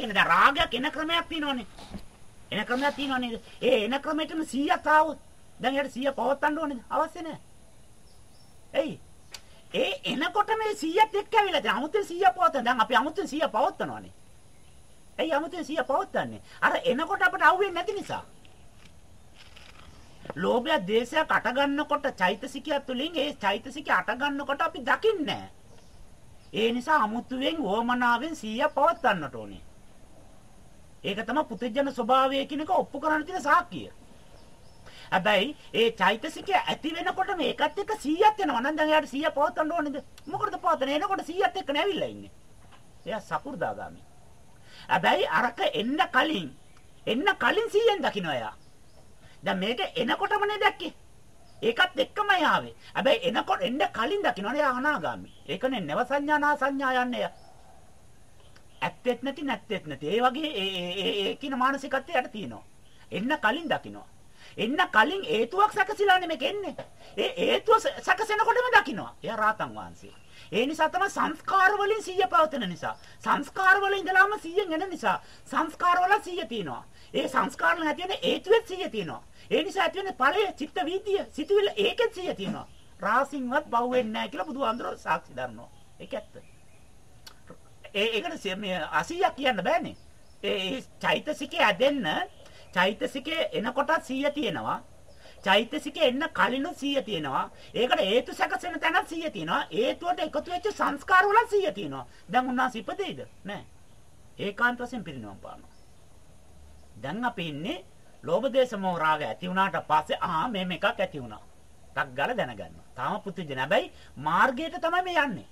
කියන්නේ දැන් රාගයක් එන ක්‍රමයක් තියෙනවනේ. එන ක්‍රමයක් තියෙනව නේද? ඒ එන ක්‍රමයටම 100ක් ආවොත් දැන් එයාට 100 පවත්තන්න ඕනේද? අවශ්‍ය නැහැ. එයි. ඒ එනකොට මේ 100ත් එක්ක ඇවිල්ලා දැන් අමුතෙන් 100 පවත්තන. දැන් අපි අමුතෙන් 100 පවත්තනවානේ. එයි අමුතෙන් 100 පවත්තන්නේ. අර එනකොට අපට අහුවෙන්නේ නැති නිසා. ලෝභය, දේශය අට ගන්නකොට චෛතසිකය තුළින් ඒ චෛතසිකය අට ගන්නකොට අපි දකින්නේ නැහැ. ඒ නිසා අමුතුවෙන් වොමනාවෙන් 100 පවත්තන්නට ඕනේ. ඒක තමයි පුදුජන ස්වභාවය කියන එක ඔප්පු කරන්න තියෙන සාක්කිය. හැබැයි ඒ චෛතසිකය ඇති වෙනකොට මේකත් එක්ක 100ක් එනවා නම් දැන් එයාට 100 පවත්වන්න ඕනේද? මොකටද පවත්වන්නේ? එනකොට 100ත් එක්ක නැවිලා ඉන්නේ. එයා සකු르දාගාමි. හැබැයි අරක එන්න කලින් එන්න කලින් 100ෙන් දකින්න එයා. දැන් මේක එනකොටමනේ දැක්කේ. ඒකත් එක්කමයි ආවේ. හැබැයි එනකොට එන්න කලින් දකින්නනේ අනාගාමි. ඒකනේ නව සංඥා නා සංඥා යන්නේ. ඇත්තෙත් නැති නැත්තෙත් නැති. ඒ වගේ ඒ ඒ ඒ කියන මානසිකත්වයට තියෙනවා. එන්න කලින් දකින්නවා. එන්න කලින් හේතුවක් සැකසিলাනේ මේක එන්නේ. ඒ හේතුව සැකසෙනකොටම දකින්නවා. එයා රාතන් වහන්සේ. ඒ නිසා තමයි සංස්කාර වලින් 100 පවතන නිසා. සංස්කාර වල ඉඳලාම 100න් එන නිසා සංස්කාර වල 100 තියෙනවා. ඒ සංස්කාර වල නැති වෙන හේතුවෙත් 100 තියෙනවා. ඒ නිසා ඇති වෙන ඵලය චිත්ත වීතිය සිතුවිල්ල ඒකෙත් 100 තියෙනවා. රාසින්වත් බහුව වෙන්නේ නැහැ කියලා බුදුහාමුදුරුවෝ සාක්ෂි දරනවා. ඒක ඇත්ත. ඒ ඒකට මේ 80ක් කියන්න බෑනේ. ඒ චෛතසිකේ ඇදෙන්න චෛතසිකේ එනකොටත් 100 තියෙනවා. චෛතසිකේ එන්න කලිනුත් 100 තියෙනවා. ඒකට හේතු සැකසෙන තැනත් 100 තියෙනවා. හේතුවට එකතු වෙච්ච සංස්කාර වල 100 තියෙනවා. දැන් උන්වහන්සේ ඉපදෙයිද? නැහැ. ඒකාන්ත වශයෙන් පිරිනවම් පානවා. දැන් අපි ඉන්නේ ලෝභ දේශ මොහ රාග ඇති වුණාට පස්සේ ආ මේ මේකක් ඇති වුණා. ටක් ගාලා දැනගන්නවා. තාම පුදුජන. හැබැයි මාර්ගයට තමයි මේ යන්නේ.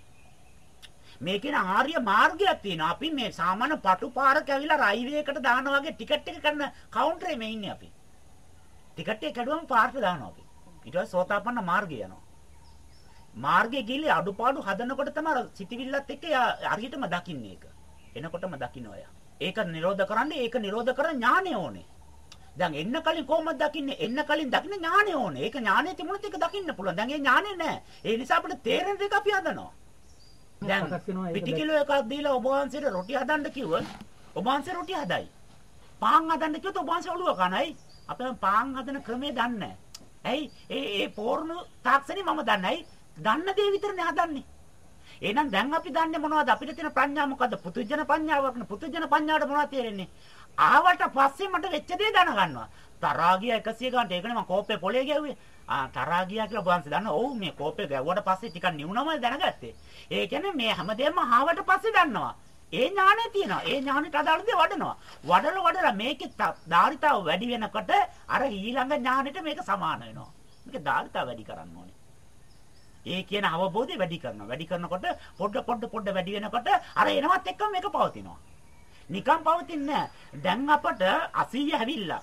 මේ කියන ආර්ය මාර්ගයක් තියෙනවා. අපි මේ සාමාන්‍ය පටු පාරක ඇවිල්ලා රයිල්වේකට දානවා වගේ ටිකට් එක කරන කවුන්ටරේ මේ ඉන්නේ අපි. ටිකට් එක කැඩුවම පාරට දානවා අපි. ඊට පස්සේ සෝතාපන්න මාර්ගය යනවා. මාර්ගයේ ගිහිල්ලා අඩුපාඩු හදනකොට තමයි සිටිවිල්ලත් එක්ක හරියටම දකින්නේ ඒක. එනකොටම දකින්න ඔය. ඒක නිරෝධ කරන්න ඒක නිරෝධ කරන ඥානය ඕනේ. දැන් එන්න කලින් කොහොමද දකින්නේ? එන්න කලින් දකින්න ඥානය ඕනේ. ඒක ඥානය තිබුණොත් ඒක දකින්න පුළුවන්. දැන් ඒ ඥානය නැහැ. ඒ නිසා අපිට තේරෙන එක අපි හදනවා. දැන් පිටි කිලෝ එකක් දීලා ඔබ වහන්සේට රොටි හදන්න කිව්වොත් ඔබ වහන්සේ රොටි හදයි. පාන් හදන්න කිව්වොත් ඔබ වහන්සේ ඔළුව කනයි. අපේ පාන් හදන ක්‍රමය දන්නේ ඇයි? ඒ ඒ පෝර්ණු තාක්ෂණي මම දන්නේ. දන්න දේ විතරනේ හදන්නේ. එහෙනම් දැන් අපි දන්නේ මොනවද? අපිට තියෙන ප්‍රඥාව මොකද්ද? පුතුජන ප්‍රඥාවක් නේ. පුතුජන ප්‍රඥාවට මොනවද තේරෙන්නේ? ආවට පස්සේ මට වෙච්ච දේ දැනගන්නවා. තරහා ගියා 100 ගන්නට ඒකනේ මම කෝපේ පොලේ ගැව්වේ. ආ තරහා ගියා කියලා බොහන්සේ දන්නවා. ඔව් මේ කෝපේ ගැව්වට පස්සේ ටිකක් නිවුනමයි දැනගත්තේ. ඒ කියන්නේ මේ හැමදේම ආවට පස්සේ දන්නවා. ඒ ඥානෙ තියෙනවා. ඒ ඥානෙට අදාළ දේ වඩනවා. වඩල වඩලා මේකේ ධාරිතාව වැඩි වෙනකොට අර ඊළඟ ඥානෙට මේක සමාන වෙනවා. මේක ධාරිතාව වැඩි කරන්න ඕනේ. ඒ කියන අවබෝධය වැඩි කරනවා. වැඩි කරනකොට පොඩ පොඩ පොඩ වැඩි වෙනකොට අර එනවත් එක්කම මේක පවතිනවා. නිකන් පවතින්නේ දැන් අපට 80 ඇවිල්ලා.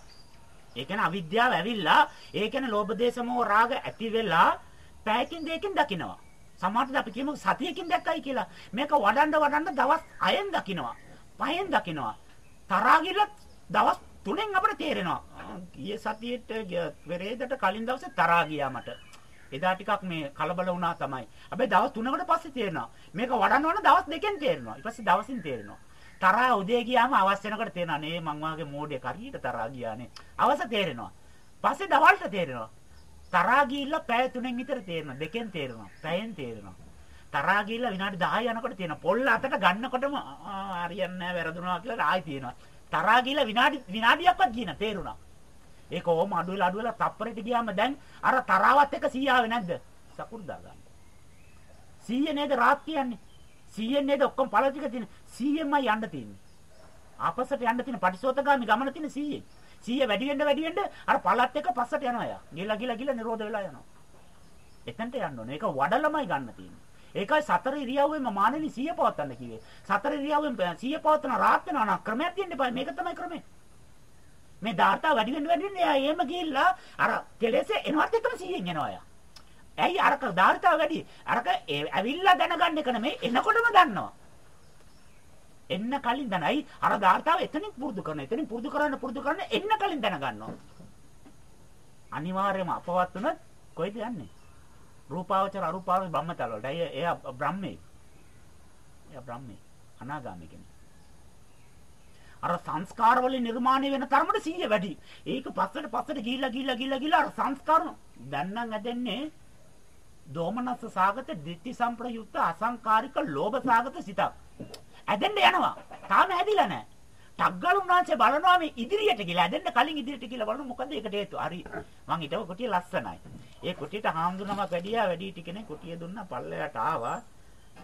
ඒ කියන්නේ අවිද්‍යාව ඇවිල්ලා, ඒ කියන්නේ ලෝභ දේශ මොහ රාග ඇති වෙලා පැයකින් දෙකකින් දකිනවා. සමහරවිට අපි කියමු සතියකින් දැක්කයි කියලා. මේක වඩන්න වඩන්න දවස් 6න් දකිනවා. 5න් දකිනවා. තරහා ගිලත් දවස් 3න් අපිට තේරෙනවා. ගිය සතියේට පෙරේදට කලින් දවසේ තරහා ගියා මට. එදා ටිකක් මේ කලබල වුණා තමයි. හැබැයි දවස් 3කට පස්සේ තේරෙනවා. මේක වඩන්න වඩ දවස් දෙකෙන් තේරෙනවා. ඊට පස්සේ දවසින් තේරෙනවා. තරහා උදේ ගියාම අවස් වෙනකොට තේරෙනවා නේ මං වාගේ මෝඩයෙක් හරියට තරහා ගියානේ. අවස තේරෙනවා. පස්සේ දවල්ට තේරෙනවා. තරහා ගිහිල්ලා පැය 3න් විතර තේරෙනවා. දෙකෙන් තේරෙනවා. පැයෙන් තේරෙනවා. තරහා ගිහිල්ලා විනාඩි 10 යනකොට තියෙනවා. පොල් අතට ගන්නකොටම හරියන්නේ නැහැ වැරදුනා කියලා ආයි තියෙනවා. තරහා ගිහිල්ලා විනාඩි විනාඩියක්වත් ගියන තේරුණා. ඒක ඕම අඩු වෙලා අඩු වෙලා තප්පරෙට ගියාම දැන් අර තරාවත් එක 100 ආවේ නැද්ද? සකු르දා ගන්න. 100 නේද රාත් කියන්නේ? 100 නේද ඔක්කොම පළ ටික තියෙන 100ෙන්මයි යන්න තියෙන්නේ. ආපස්සට යන්න තියෙන පටිසෝතගාමි ගමන තියෙන 100ෙන්. 100 වැඩි වෙන්න වැඩි වෙන්න අර පළත් එක පස්සට යනවා යා. ගිලා ගිලා ගිලා නිරෝධ වෙලා යනවා. එතනට යන්න ඕනේ. ඒක වඩලමයි ගන්න තියෙන්නේ. ඒකයි සතර ඉරියව්වෙම මානෙනි 100 පවත්තන්න කිව්වේ. සතර ඉරියව්වෙන් 100 පවත්තන රාත් වෙනවා නම් ක්‍රමයක් තියෙන්න එපා. මේක තමයි ක්‍රමය. මේ ඩාටා වැඩි වෙන්න වැඩි වෙන්න එයා එහෙම ගිහිල්ලා අර කෙලෙස් එනවත් එකම 100න් එනවා යා. ඇයි අරක ධාරිතාව වැඩි? අරක ඇවිල්ලා දැනගන්න එක නෙමෙයි එනකොටම දන්නවා. එන්න කලින් දැනයි අර ධාරිතාව එතනින් පුරුදු කරන. එතනින් පුරුදු කරන්න පුරුදු කරන්න එන්න කලින් දැනගන්නවා. අනිවාර්යයෙන්ම අපවත් වුණත් කොයිද යන්නේ? රූපාවචර අරූපාවචර බ්‍රහ්මතල වලට. එයා බ්‍රහ්මේ. එයා බ්‍රහ්මේ. අනාගාමී කෙනෙක්. අර සංස්කාර වලින් නිර්මාණය වෙන තරමට සිහිය වැඩි. ඒක පස්සට පස්සට ගිහිල්ලා ගිහිල්ලා ගිහිල්ලා ගිහිල්ලා අර සංස්කාර දැන් නම් ඇදෙන්නේ දෝමනස්ස සාගත ditthi සම්ප්‍රයුක්ත අසංකාරික ලෝභ සාගත සිතක්. ඇදෙන්න යනවා. තාම ඇදිලා නැහැ. ටග්ගල් උන්වහන්සේ බලනවා මේ ඉදිරියට කියලා. ඇදෙන්න කලින් ඉදිරියට කියලා බලන මොකද ඒකට හේතුව? හරි. මං හිතුව කුටිය ලස්සනයි. ඒ කුටියට හාමුදුරුවම වැඩියා වැඩි ටික කෙනෙක් කුටිය දුන්නා පල්ලයට ආවා.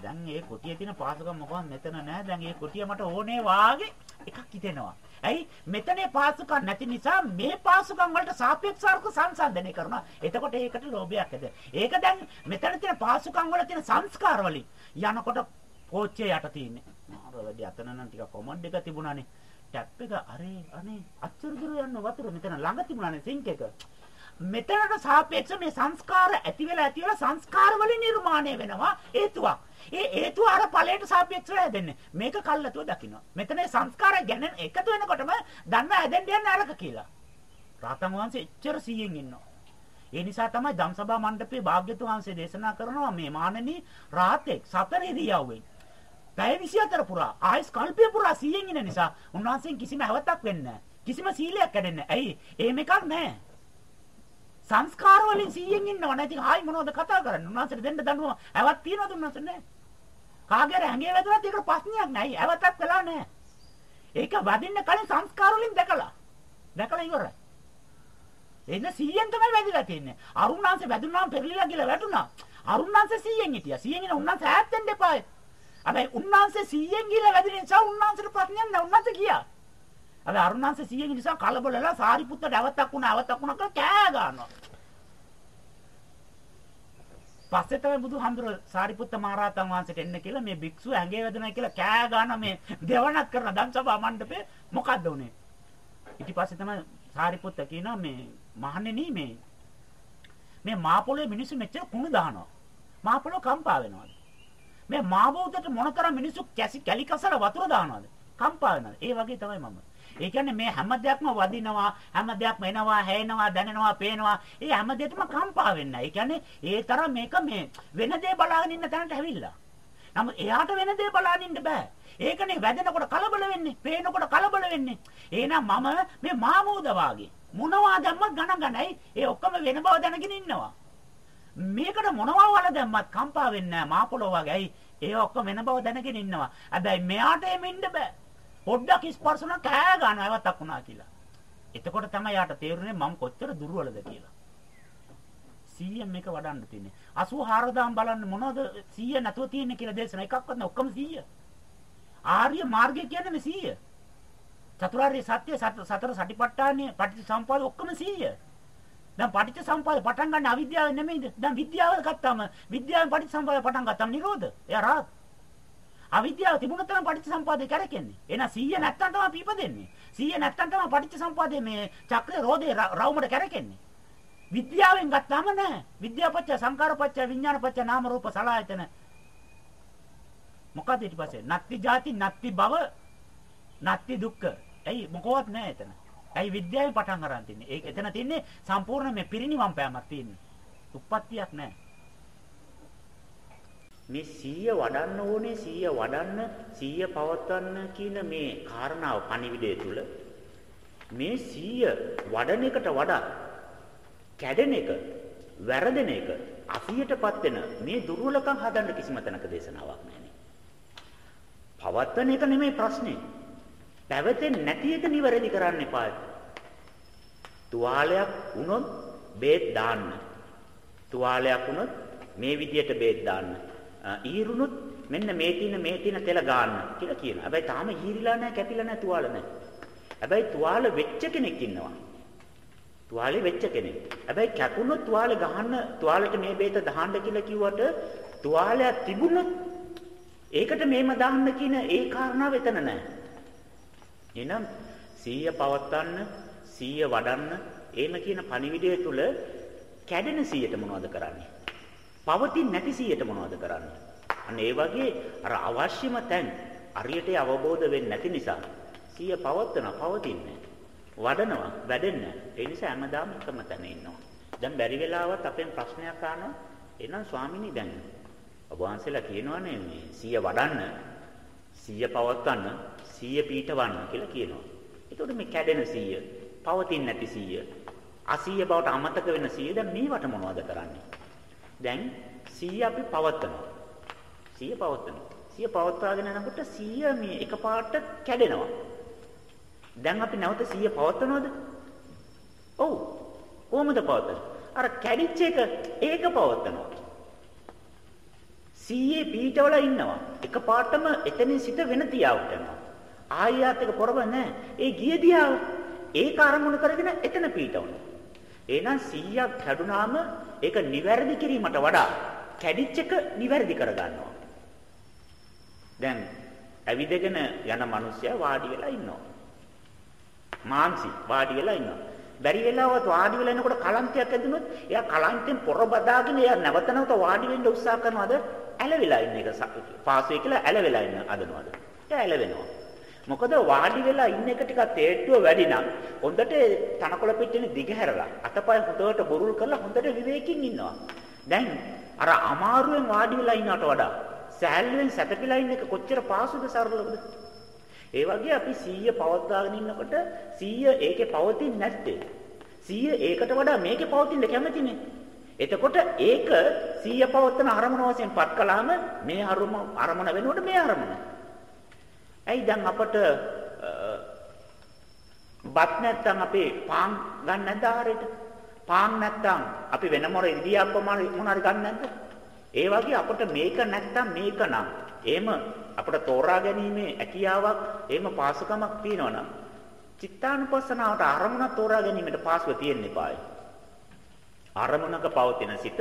දැන් මේ කුටියේ තියෙන පාසුකම් මොකක්ද මෙතන නැහැ. දැන් මේ කුටිය මට ඕනේ වාගේ එකක් හිතෙනවා. ඇයි මෙතනේ පාසුකම් නැති නිසා මේ පාසුකම් වලට සාපේක්ෂව සංසන්දනය කරනවා. එතකොට ඒකට ලෝභයක් ඇද. ඒක දැන් මෙතන තියෙන පාසුකම් වල තියෙන සංස්කාර වලින් යනකොට කෝච්චිය යට තියෙන්නේ. අර වැඩි අතන නම් ටිකක් කොමන්ඩ් එක තිබුණානේ. ටැප් එක අරේ අනේ අච්චර දුර යන්න වතුර මෙතන ළඟ තිබුණානේ සිංක් එක. මෙතනට සාපේක්ෂව මේ සංස්කාර ඇති වෙලා ඇති වෙලා සංස්කාර වලින් නිර්මාණය වෙනවා හේතුවක්. ඒ හේතුව අර ඵලයට සාපේක්ෂව හැදෙන්නේ. මේක කල්ලාතුව දකින්න. මෙතන සංස්කාර ගැන එකතු වෙනකොටම දන්නා හැදෙන්න යන්නේ අරක කියලා. රාතන් වහන්සේ එච්චර සීයෙන් ඉන්නවා. ඒ නිසා තමයි ධම්සභා මණ්ඩපයේ භාග්‍යතුන් වහන්සේ දේශනා කරනවා මේ මානනී රාතෙක් සතර ඉරියව්වෙන්. පැය 24 පුරා ආයස් කල්පය පුරා සීයෙන් ඉන්න නිසා උන්වහන්සේන් කිසිම හැවතක් වෙන්නේ නැහැ. කිසිම සීලයක් කැඩෙන්නේ නැහැ. ඇයි? එහෙම එකක් නැහැ. සංස්කාර වලින් 100න් ඉන්නව නැති ආයි මොනවද කතා කරන්නේ? උන්වහන්සේට දෙන්න දඬුවම ඇවත් තියනවද උන්වහන්සේ? නැහැ කාගේ ඇඟේ වැදුනත් ඒකට ප්‍රශ්නයක් නැහැ ඇවතක් වෙලා නැහැ ඒක වදින්න කලින් සංස්කාර වලින් දැකලා. දැකලා ඉවරයි. එන්න 100න් තමයි වැදිලා තින්නේ අරුණාංශ වැදුනාම පෙරලිලා කියලා වැටුණා. අරුණාංශ 100න් හිටියා. 100න් ඉන්න උන්වහන්සේ ඈත් වෙන්න එපා හැබැයි උන්වහන්සේ 100න් ගිහලා වැදින නිසා උන්වහන්සේට ප්‍රශ්නයක් නැහැ උන්වහන්සේ ගියා. අද අරුණාංශ 100 නිසා කලබල වෙලා සාරිපුත්තට අවතක් වුණා අවතක් වුණා කියලා කෑ ගන්නවා. පස්සේ තමයි බුදුහාමුදුර සාරිපුත්ත මහරහතන් වහන්සේට එන්න කියලා මේ භික්ෂුව ඇඟේ වැදුනා කියලා කෑ ගන්න මේ දෙවණක් කරන ධම්සභා මණ්ඩපේ මොකද්ද උනේ? ඊට පස්සේ තමයි සාරිපුත්ත කියනවා මේ මහණෙනි මේ මේ මා පොළේ මිනිස්සු මෙච්චර කුණු දානවා. මා පොළොව කම්පා වෙනවාද? මේ මා බෞද්ධට මොනතරම් මිනිස්සු කැසි කැලි කසල වතුර දානවද? කම්පා වෙනවාද? ඒ වගේ තමයි මම. ඒ කියන්නේ මේ හැම දෙයක්ම වදිනවා, හැම දෙයක්ම එනවා, හැෙනවා, දැනෙනවා, පේනවා. ඒ හැම දෙයකම කම්පා වෙන්න. ඒ කියන්නේ ඒ තරම් මේක මේ වෙන දේ බලාගෙන ඉන්න තැනට ඇවිල්ලා. නමුත් එයාට වෙන දේ බලාගෙන ඉන්න බෑ. ඒකනේ වැදෙනකොට කලබල වෙන්නේ, පේනකොට කලබල වෙන්නේ. එහෙනම් මම මේ මාමූද වාගේ මොනවා දැම්මත් ගණන් ගන්නයි. ඒ ඔක්කොම වෙන බව දැනගෙන ඉන්නවා. මේකට මොනවා වල දැම්මත් කම්පා වෙන්නේ නැහැ මාපොළොව වගේ. ඇයි? ඒ ඔක්කොම වෙන බව දැනගෙන ඉන්නවා. හැබැයි මෙයාට එමෙන්න බෑ. පොඩ්ඩක් ස්පර්ශන කෑ ගන්නවා ඒවත්ක් වුණා කියලා. එතකොට තමයි යාට තේරුනේ මම කොච්චර දුර්වලද කියලා. 100 මේක වඩන්න තියෙන්නේ. 84000 බලන්න මොනවද 100 නැතුව තියෙන්නේ කියලා දේශනා එකක්වත් නෑ ඔක්කොම 100. ආර්ය මාර්ගය කියන්නේ මේ 100. චතුරාර්ය සත්‍ය සතර සටිපට්ඨානය පටිච්චසමුපාද ඔක්කොම 100. දැන් පටිච්චසමුපාද පටන් ගන්න අවිද්‍යාව නෙමෙයිද? දැන් විද්‍යාව ගත්තාම විද්‍යාවෙන් පටිච්චසමුපාද පටන් ගත්තාම නිරෝධ. එයා රාත්. අවිද්‍යාව තිබුණ තරම් පටිච්චසම්පාදේ කරකෙන්නේ. එහෙනම් 100 නැත්තම් තමයි පීපදෙන්නේ. 100 නැත්තම් තමයි පටිච්චසම්පාදේ මේ චක්‍රේ රෝදේ රවුමඩ කරකෙන්නේ. විද්‍යාවෙන් ගත්තාම නෑ. විද්‍යාපච්ච සංකාරපච්ච විඥානපච්ච නාම රූප සලආයතන. මොකද ඊට පස්සේ නත්ති ජාති නත්ති භව නත්ති දුක්ඛ. ඇයි මොකවත් නෑ එතන. ඇයි විද්‍යාවෙන් පටන් අරන් තින්නේ. ඒක එතන තින්නේ සම්පූර්ණ මේ පිරිණිවන් පෑමක් තියෙන්නේ. උප්පත්තියක් නෑ. මේ සීය වඩන්න ඕනේ සීය වඩන්න සීය පවත්වන්න කියන මේ කාරණාව පණිවිඩය තුල මේ සීය වඩන එකට වඩා කැඩෙන එක වැරදෙන එක අසියටපත් වෙන මේ දුර්වලකම් හදන්න කිසිම තැනක දේශනාවක් නැහැ. පවත්වන එක නෙමෙයි ප්‍රශ්නේ. පැවතෙන්නේ නැති එක නිවැරදි කරන්න එපා. තුවාලයක් වුණොත් බේත් දාන්න. තුවාලයක් වුණොත් මේ විදියට බේත් දාන්න. ඊරුණුත් මෙන්න මේ තින මේ තින තෙල ගන්න කියලා කියනවා. හැබැයි තාම ඊරිලා නැහැ, කැපිලා නැහැ, තුවාල නැහැ. හැබැයි තුවාල වෙච්ච කෙනෙක් ඉන්නවා. තුවාලේ වෙච්ච කෙනෙක්. හැබැයි කැපුණොත් තුවාලේ ගහන්න තුවාලෙට මේ බේත දාන්න කියලා කිව්වට තුවාලයක් තිබුණොත් ඒකට මේම දාන්න කියන ඒ කාරණාව එතන නැහැ. එහෙනම් සීය පවත්වන්න, සීය වඩන්න, එහෙම කියන පණිවිඩය තුල කැඩෙන සීයට මොනවද කරන්නේ? පවතින් නැති සියයට මොනවද කරන්නේ? අන්න ඒ වගේ අර අවශ්‍යම තැන් අරියට අවබෝධ වෙන්නේ නැති නිසා සිය පවත්වන පවතින්නේ වඩනවා වැඩෙන්නේ ඒ නිසා හැමදාම එකම තැන ඉන්නවා. දැන් බැරි වෙලාවත් අපෙන් ප්‍රශ්නයක් අහනවා එහෙනම් ස්වාමිනී දැන් ඔබ වහන්සේලා කියනවනේ මේ සිය වඩන්න සිය පවත්වන්න සිය පීඨවන්න කියලා කියනවා. එතකොට මේ කැඩෙන සිය, පවතින්නේ නැති සිය, අසිය බවට අමතක වෙන සිය දැන් මේවට මොනවද කරන්නේ? දැන් සිය අපි පවත්වනවා. සිය පවත්වනවා. සිය පවත්වාගෙන යනකොට සිය මේ එකපාරට කැඩෙනවා. දැන් අපි නැවත සිය පවත්වනවද? ඔව්. කොහොමද පවත්වන්නේ? අර කැඩිච්ච එක ඒක පවත්වනවා. සීයේ පීඨවල ඉන්නවා. එකපාරටම එතනින් සිට වෙන තියාවට යනවා. ආයෙත් එක පොරව නැහැ. ඒ ගිය දියාව ඒක අරමුණු කරගෙන එතන පීඨවනවා. එහෙනම් 100ක් කැඩුනාම ඒක නිවැරදි කිරීමට වඩා කැඩිච්ච එක නිවැරදි කරගන්නවා. දැන් ඇවිදගෙන යන මිනිස්සයා වාඩි වෙලා ඉන්නවා. මාන්සි වාඩි වෙලා ඉන්නවා. බැරි වෙලාවත් වාඩි වෙලා ඉනකොට කලන්තයක් ඇදුනොත් එයා කලන්තෙන් පොර බදාගෙන එයා නැවත නැවත වාඩි වෙන්න උත්සාහ කරනවද? ඇලවිලා ඉන්න එක පාසෙ කියලා ඇලවිලා ඉන්න අදනවද? එයා ඇලවෙනවා. මොකද වාඩි වෙලා ඉන්න එක ටිකක් තේට්ටුව වැඩි නම් හොඳට තනකොළ පිටිනේ දිග හැරලා අතපය හොඳට බුරුල් කරලා හොඳට විවේකයෙන් ඉන්නවා. දැන් අර අමාරුවෙන් වාඩි වෙලා ඉන්නවට වඩා සෑල්ලුවෙන් සැතපීලා ඉන්න එක කොච්චර පාසුද සරලවද? ඒ වගේ අපි 100 පවත්වාගෙන ඉන්නකොට 100 ඒකේ පවතින්නේ නැත්තේ. 100 ඒකට වඩා මේකේ පවතින්න කැමතිනේ. එතකොට ඒක 100 පවත්වන අරමුණ වශයෙන් පත් කළාම මේ අරමුණ අරමුණ වෙනකොට මේ අරමුණ. ඇයි දැන් අපට බත් නැත්තම් අපි පාන් ගන්න නැද්ද ආරෙට? පාන් නැත්තම් අපි වෙන මොර ඉදියාප්ප මොන හරි ගන්න නැද්ද? ඒ වගේ අපට මේක නැත්තම් මේක නම් එහෙම අපට තෝරා ගැනීමේ හැකියාවක් එහෙම පාසුකමක් තියෙනවනම් චිත්තානුපස්සනාවට අරමුණ තෝරා ගැනීමට පාසුව තියෙන්න eBay. අරමුණක පවතින සිත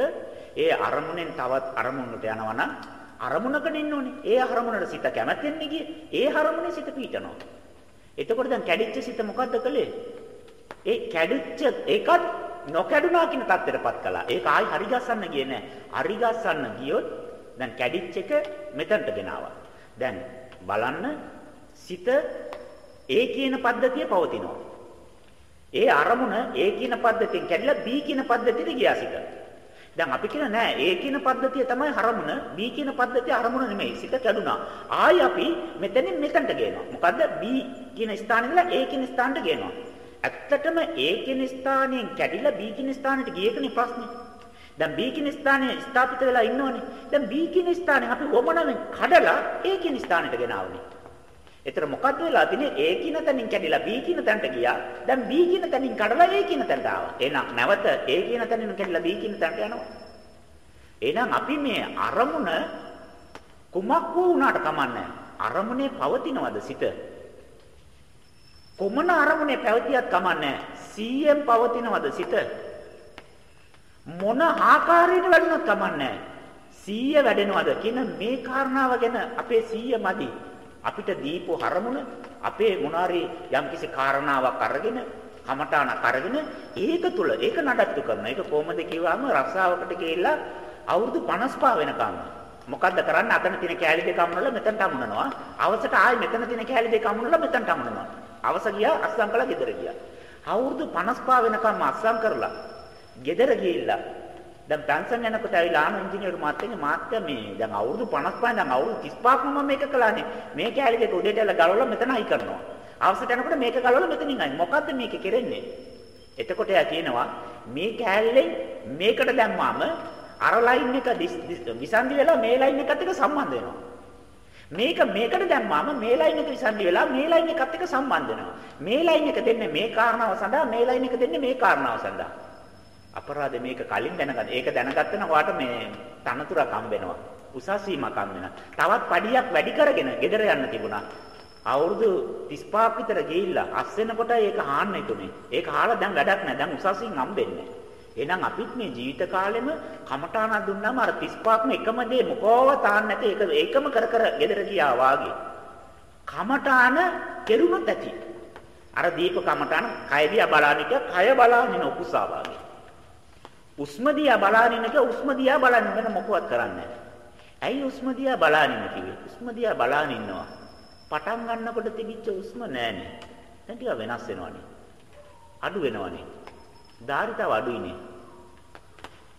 ඒ අරමුණෙන් තවත් අරමුණකට යනවනම් අරමුණකට ඉන්න ඕනේ. ඒ අරමුණට සිත කැමැත්තෙන් ගියේ ඒ අරමුණේ සිත පීඩනවා. එතකොට දැන් කැඩිච්ච සිත මොකද්ද කළේ? ඒ කැඩිච්ච ඒකත් නොකැඩුනා කියන தත්ත්වයටපත් කළා. ඒක ආයි හරි ගස්සන්න ගියේ නෑ. හරි ගස්සන්න ගියොත් දැන් කැඩිච්ච එක මෙතනට ගෙනාවා. දැන් බලන්න සිත ඒ කියන පද්ධතිය පවතිනවා. ඒ අරමුණ ඒ කියන පද්ධතියෙන් කැඩිලා B කියන පද්ධතියට ගියා සිත. දැන් අපි කියන නෑ ඒ කියන පද්ධතිය තමයි අරමුණ B කියන පද්ධතිය අරමුණ නෙමෙයි සිත කැඩුනා. ආයි අපි මෙතනින් මෙතනට ගේනවා. මොකද්ද B කියන ස්ථානෙ ඉඳලා A කියන ස්ථානට ගේනවා. ඇත්තටම A කියන ස්ථානයෙන් කැඩිලා B කියන ස්ථානට ගියකනේ ප්‍රශ්නේ. දැන් B කියන ස්ථානයේ ස්ථාපිත වෙලා ඉන්නෝනේ. දැන් B කියන ස්ථානයෙන් අපි වමනවෙන් කඩලා A කියන ස්ථානයට ගෙනාවනේ. එතන මොකද්ද වෙලා තිනේ A කියන තැනින් කැඩිලා B කියන තැනට ගියා. දැන් B කියන තැනින් කඩලා A කියන තැනට ආවා. එහෙනම් නැවත A කියන තැනින් කැඩිලා B කියන තැනට යනවා. එහෙනම් අපි මේ අරමුණ කුමක් වූ උනාට කමන්නේ අරමුණේ පවතිනවද සිත? කොමන අරමුණේ පැවතියත් කමන්නේ 100න් පවතිනවද සිත? මොන ආකාරයකට වැඩුණත් කමන්නේ 100 වැඩෙනවද කියන මේ කාරණාව ගැන අපේ 100 මදි. අපිට දීපු හරමුණ අපේ මොනාරි යම්කිසි කාරණාවක් අරගෙන කමඨාණක් අරගෙන ඒක තුල ඒක නඩත්තු කරන. ඒක කොහොමද කිව්වම රස්සාවකට ගිහිල්ලා අවුරුදු 55 වෙනකම් මොකද්ද කරන්නේ? අතන තියෙන කෑලි දෙක අමුණලා මෙතනට අමුණනවා. අවසට ආයෙ මෙතන තියෙන කෑලි දෙක අමුණලා මෙතනට අමුණනවා. අවස ගියා අස්සම් කළා ගෙදර ගියා. අවුරුදු 55 වෙනකම් අස්සම් කරලා ගෙදර ගිහිල්ලා දැන් පෙන්ෂන් යනකොට ඇවිල්ලා ආන ඉංජිනේරු මාත්‍යෙන්නේ මාත්‍ය මේ දැන් අවුරුදු 55 දැන් අවුරුදු 35ක්ම මම මේක කළානේ. මේ කෑලි දෙක උඩට ඇල ගලවලා මෙතන අයි කරනවා. අවසට යනකොට මේක ගලවලා මෙතනින් අයි. මොකද්ද මේක කරන්නේ? එතකොට එයා කියනවා මේ කෑල්ලෙන් මේකට දැම්මාම අර ලයින් එක විසන්දි වෙලා මේ ලයින් එකත් එක්ක සම්බන්ධ වෙනවා. මේක මේකට දැම්මාම මේ ලයින් එක විසන්දි වෙලා මේ ලයින් එකත් එක්ක සම්බන්ධ වෙනවා. මේ ලයින් එක දෙන්නේ මේ කාරණාව සඳහා මේ ලයින් එක දෙන්නේ මේ කාරණාව සඳහා. අපරාධ මේක කලින් දැනගන්න. ඒක දැනගත්තම ඔයාට මේ තනතුරක් හම්බ වෙනවා. උසස් වීමක් හම්බ වෙනවා. තවත් පඩියක් වැඩි කරගෙන ගෙදර යන්න තිබුණා. අවුරුදු 35ක් විතර ගිහිල්ලා අස් වෙනකොට ඒක හාන්න හිතුනේ. ඒක හාලා දැන් වැඩක් නැහැ. දැන් උසස්ින් හම්බෙන්නේ. එහෙනම් අපිත් මේ ජීවිත කාලෙම කමඨාන දුන්නාම අර 35ක්ම එකම දේ මොකෝව තාන්න නැති ඒක ඒකම කර කර ගෙදර ගියා වාගේ. කමඨාන කෙරුණොත් ඇති. අර දීප කමඨාන කය දිහා බලානික කය බලාගෙන උකුසා වාගේ. උස්ම දිහා බලාගෙන ඉන්න කිය උස්ම දිහා බලන්න වෙන මොකවත් කරන්නේ ඇයි උස්ම දිහා බලාගෙන කිව්වේ? උස්ම දිහා බලාගෙන ඉන්නවා. පටන් ගන්නකොට තිබිච්ච උස්ම නෑනේ. දැන් ටික වෙනස් වෙනවනේ. අඩු වෙනවනේ. ධාරිතාව අඩුයිනේ.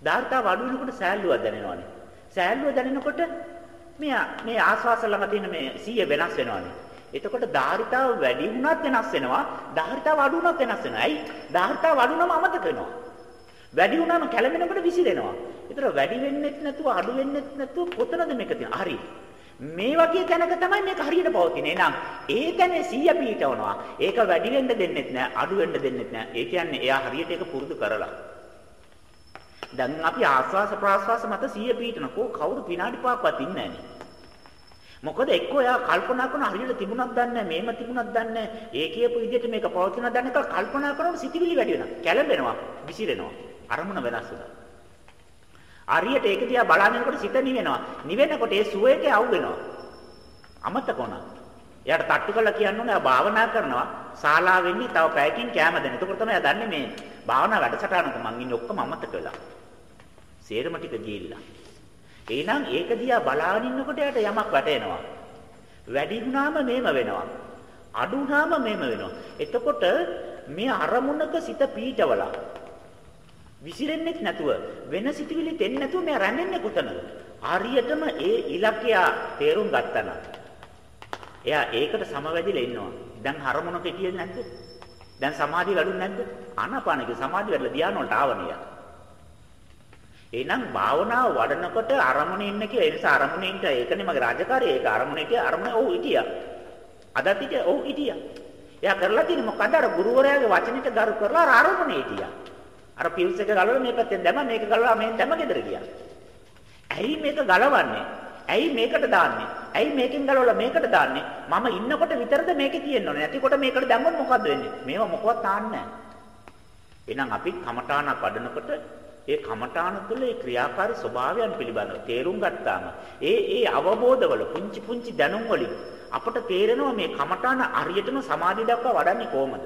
ධාරිතාව අඩු වෙනකොට සෑල්ලුවක් දැනෙනවනේ. සෑල්ලුව දැනෙනකොට මේ මේ ආස්වාස ළඟ තියෙන මේ 100 වෙනස් වෙනවානේ. එතකොට ධාරිතාව වැඩි වුණත් වෙනස් වෙනවා. ධාරිතාව අඩු වුණත් වෙනස් වෙනවා. ඇයි? ධාරිතාව අඩු වුණම අමතක වෙනවා. වැඩි වුණාම කැළඹෙනකොට විසිරෙනවා. ඒතර වැඩි වෙන්නෙත් නැතුව අඩු වෙන්නෙත් නැතුව කොතනද මේක තියෙන්නේ? හරි. මේ වගේ තැනක තමයි මේක හරියට පවතින්නේ. එහෙනම් ඒ තැනේ 100 පීඨවනවා. ඒක වැඩි වෙන්න දෙන්නෙත් නැහැ, අඩු වෙන්න දෙන්නෙත් නැහැ. ඒ කියන්නේ එයා හරියට ඒක පුරුදු කරලා. දැන් අපි ආස්වාස ප්‍රාස්වාස මත 100 පීඨනකෝ කවුරු විනාඩි පහක්වත් ඉන්නේ නැහැ. මොකද එක්ක එයා කල්පනා කරන හරියට තිබුණක් දන්නේ මේම තිබුණක් දන්නේ ඒ කියපු විදිහට මේක පවතින දන්නේ කියලා කල්පනා කරනකොට සිතිවිලි වැඩි වෙනවා කැළඹෙනවා විසිරෙනවා අරමුණ වෙනස් වෙනවා හරියට ඒක දිහා බලනකොට සිත නිවෙනවා නිවෙනකොට ඒ සුවයට අවු වෙනවා අමතක වුණා එයාට තට්ටු කළා කියන්න ඕනේ ආ භාවනා කරනවා ශාලාව වෙන්නේ තව පැයකින් කැම දෙන්න. එතකොට තමයි එයා දන්නේ මේ භාවනා වැඩසටහනක මං ඉන්නේ ඔක්කොම අමතක වෙලා. සේරම ටික ගිහිල්ලා. එහෙනම් ඒක දිහා බලාගෙන ඉන්නකොට යට යමක් වැටෙනවා. වැඩි වුණාම මේම වෙනවා. අඩු වුණාම මේම වෙනවා. එතකොට මේ අරමුණක සිත පීඩවලා විසිරෙන්නේ නැතුව වෙන සිතුවිලි දෙන්නේ නැතුව මෙයා රැඳෙන්නේ කොතනද? හරියටම ඒ ඉලක්කය තේරුම් ගත්තා නම් එයා ඒකට සමවැදිලා ඉන්නවා. දැන් අරමුණක හිටියේ නැද්ද? දැන් සමාධිය වැඩුන්නේ නැද්ද? ආනාපානික සමාධිය වැඩලා ධානය වලට ආවනියා. එහෙනම් භාවනාව වඩනකොට අරමුණේ ඉන්න කියලා ඒ නිසා අරමුණේ ඉන්න ඒකනේ මගේ රාජකාරිය ඒක අරමුණේ කිය අරමුණ ඔව් හිටියා අදත් හිටියා ඔව් හිටියා එයා කරලා තියෙන්නේ මොකද අර ගුරුවරයාගේ වචනෙට ගරු කරලා අර අරමුණේ හිටියා අර පියුස් එක ගලවලා මේ පැත්තෙන් දැම්මා මේක ගලවලා මේ දැම්ම ගෙදර ගියා. ඇයි මේක ගලවන්නේ? ඇයි මේකට දාන්නේ? ඇයි මේකෙන් ගලවලා මේකට දාන්නේ? මම ඉන්නකොට විතරද මේකේ තියෙන්න ඕනේ නැතිකොට මේකට දැම්මොත් මොකද්ද වෙන්නේ? මේව මොකවත් තාන්නේ නැහැ. එහෙනම් අපි කමඨාන වඩනකොට ඒ කමඨාන තුළ ඒ ක්‍රියාකාරී ස්වභාවයන් පිළිබඳව තේරුම් ගත්තාම ඒ ඒ අවබෝධවල පුංචි පුංචි දැනුම් වලින් අපට තේරෙනවා මේ කමඨාන අරියටම සමාධිය දක්වා වඩන්නේ කොහොමද?